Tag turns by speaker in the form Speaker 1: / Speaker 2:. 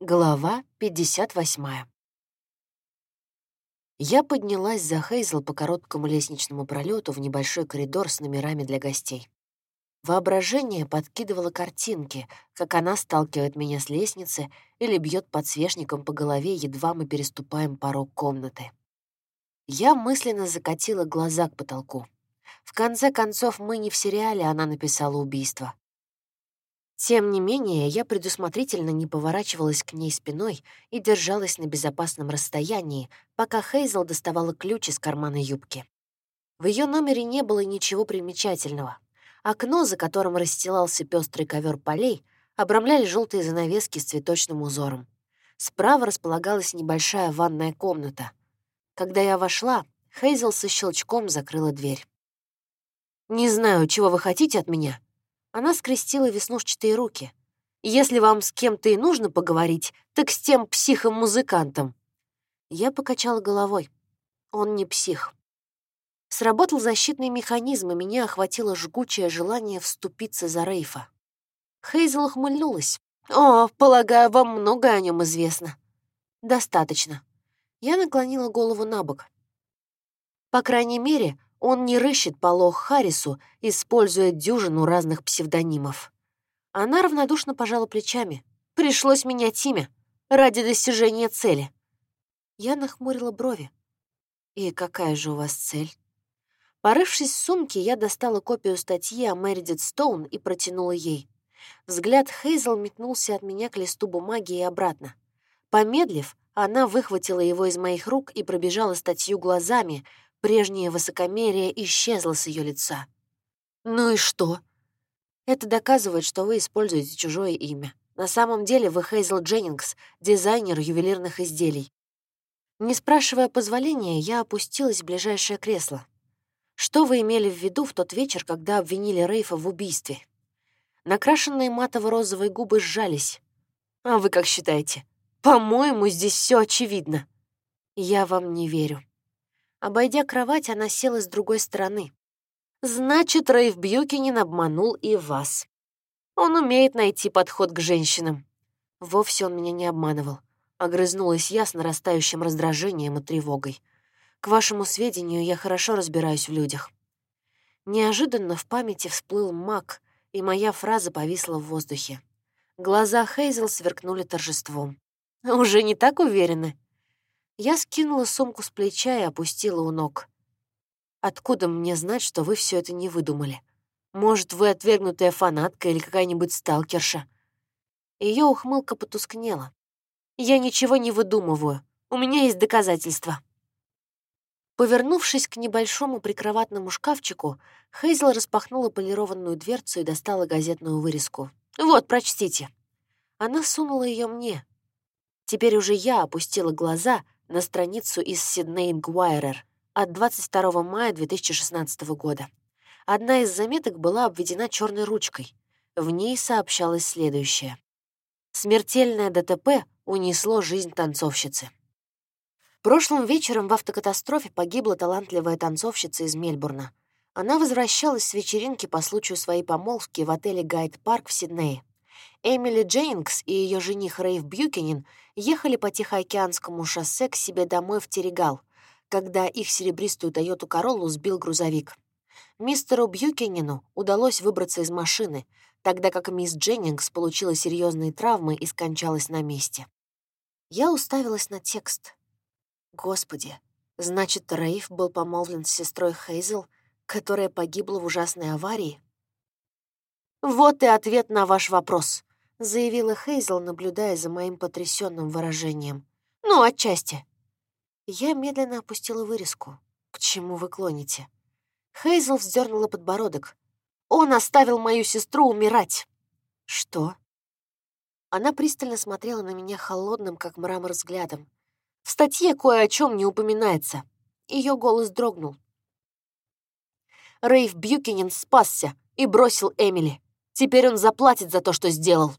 Speaker 1: Глава 58. Я поднялась за Хейзел по короткому лестничному пролету в небольшой коридор с номерами для гостей. Воображение подкидывало картинки, как она сталкивает меня с лестницы или бьет подсвечником по голове, едва мы переступаем порог комнаты. Я мысленно закатила глаза к потолку. В конце концов, мы не в сериале она написала убийство. Тем не менее, я предусмотрительно не поворачивалась к ней спиной и держалась на безопасном расстоянии, пока Хейзел доставала ключ из кармана юбки. В ее номере не было ничего примечательного. Окно, за которым расстилался пестрый ковер полей, обрамляли желтые занавески с цветочным узором. Справа располагалась небольшая ванная комната. Когда я вошла, Хейзел со щелчком закрыла дверь. «Не знаю, чего вы хотите от меня», она скрестила веснушчатые руки. «Если вам с кем-то и нужно поговорить, так с тем психом-музыкантом». Я покачала головой. Он не псих. Сработал защитный механизм, и меня охватило жгучее желание вступиться за Рейфа. Хейзел ухмыльнулась. «О, полагаю, вам многое о нем известно». «Достаточно». Я наклонила голову на бок. По крайней мере, он не рыщет по Лох Харрису, используя дюжину разных псевдонимов. Она равнодушно пожала плечами. Пришлось менять имя ради достижения цели. Я нахмурила брови. «И какая же у вас цель?» Порывшись в сумке, я достала копию статьи о Мэридит Стоун и протянула ей. Взгляд Хейзел метнулся от меня к листу бумаги и обратно. Помедлив, она выхватила его из моих рук и пробежала статью глазами, Прежнее высокомерие исчезло с ее лица. «Ну и что?» «Это доказывает, что вы используете чужое имя. На самом деле вы Хейзел Дженнингс, дизайнер ювелирных изделий». Не спрашивая позволения, я опустилась в ближайшее кресло. Что вы имели в виду в тот вечер, когда обвинили Рейфа в убийстве? Накрашенные матово-розовые губы сжались. А вы как считаете? По-моему, здесь все очевидно. Я вам не верю. Обойдя кровать, она села с другой стороны. «Значит, Рейв Бьюкинин обманул и вас. Он умеет найти подход к женщинам». Вовсе он меня не обманывал. Огрызнулась я с нарастающим раздражением и тревогой. К вашему сведению, я хорошо разбираюсь в людях. Неожиданно в памяти всплыл маг, и моя фраза повисла в воздухе. Глаза Хейзел сверкнули торжеством. «Уже не так уверены?» Я скинула сумку с плеча и опустила у ног. «Откуда мне знать, что вы все это не выдумали? Может, вы отвергнутая фанатка или какая-нибудь сталкерша?» Ее ухмылка потускнела. «Я ничего не выдумываю. У меня есть доказательства». Повернувшись к небольшому прикроватному шкафчику, Хейзел распахнула полированную дверцу и достала газетную вырезку. «Вот, прочтите». Она сунула ее мне. Теперь уже я опустила глаза — на страницу из Сидней Инквайрер от 22 мая 2016 года. Одна из заметок была обведена черной ручкой. В ней сообщалось следующее. Смертельное ДТП унесло жизнь танцовщицы. Прошлым вечером в автокатастрофе погибла талантливая танцовщица из Мельбурна. Она возвращалась с вечеринки по случаю своей помолвки в отеле Гайд Парк в Сиднее. Эмили Джейнкс и ее жених Рейв Бьюкинин ехали по Тихоокеанскому шоссе к себе домой в Терегал, когда их серебристую Тойоту Короллу сбил грузовик. Мистеру Бьюкинину удалось выбраться из машины, тогда как мисс Дженнингс получила серьезные травмы и скончалась на месте. Я уставилась на текст. Господи, значит, Рейв был помолвлен с сестрой Хейзел, которая погибла в ужасной аварии? Вот и ответ на ваш вопрос заявила Хейзел, наблюдая за моим потрясенным выражением. «Ну, отчасти». Я медленно опустила вырезку. «К чему вы клоните?» Хейзел вздернула подбородок. «Он оставил мою сестру умирать!» «Что?» Она пристально смотрела на меня холодным, как мрамор, взглядом. В статье кое о чем не упоминается. Ее голос дрогнул. Рейв Бьюкинин спасся и бросил Эмили. Теперь он заплатит за то, что сделал.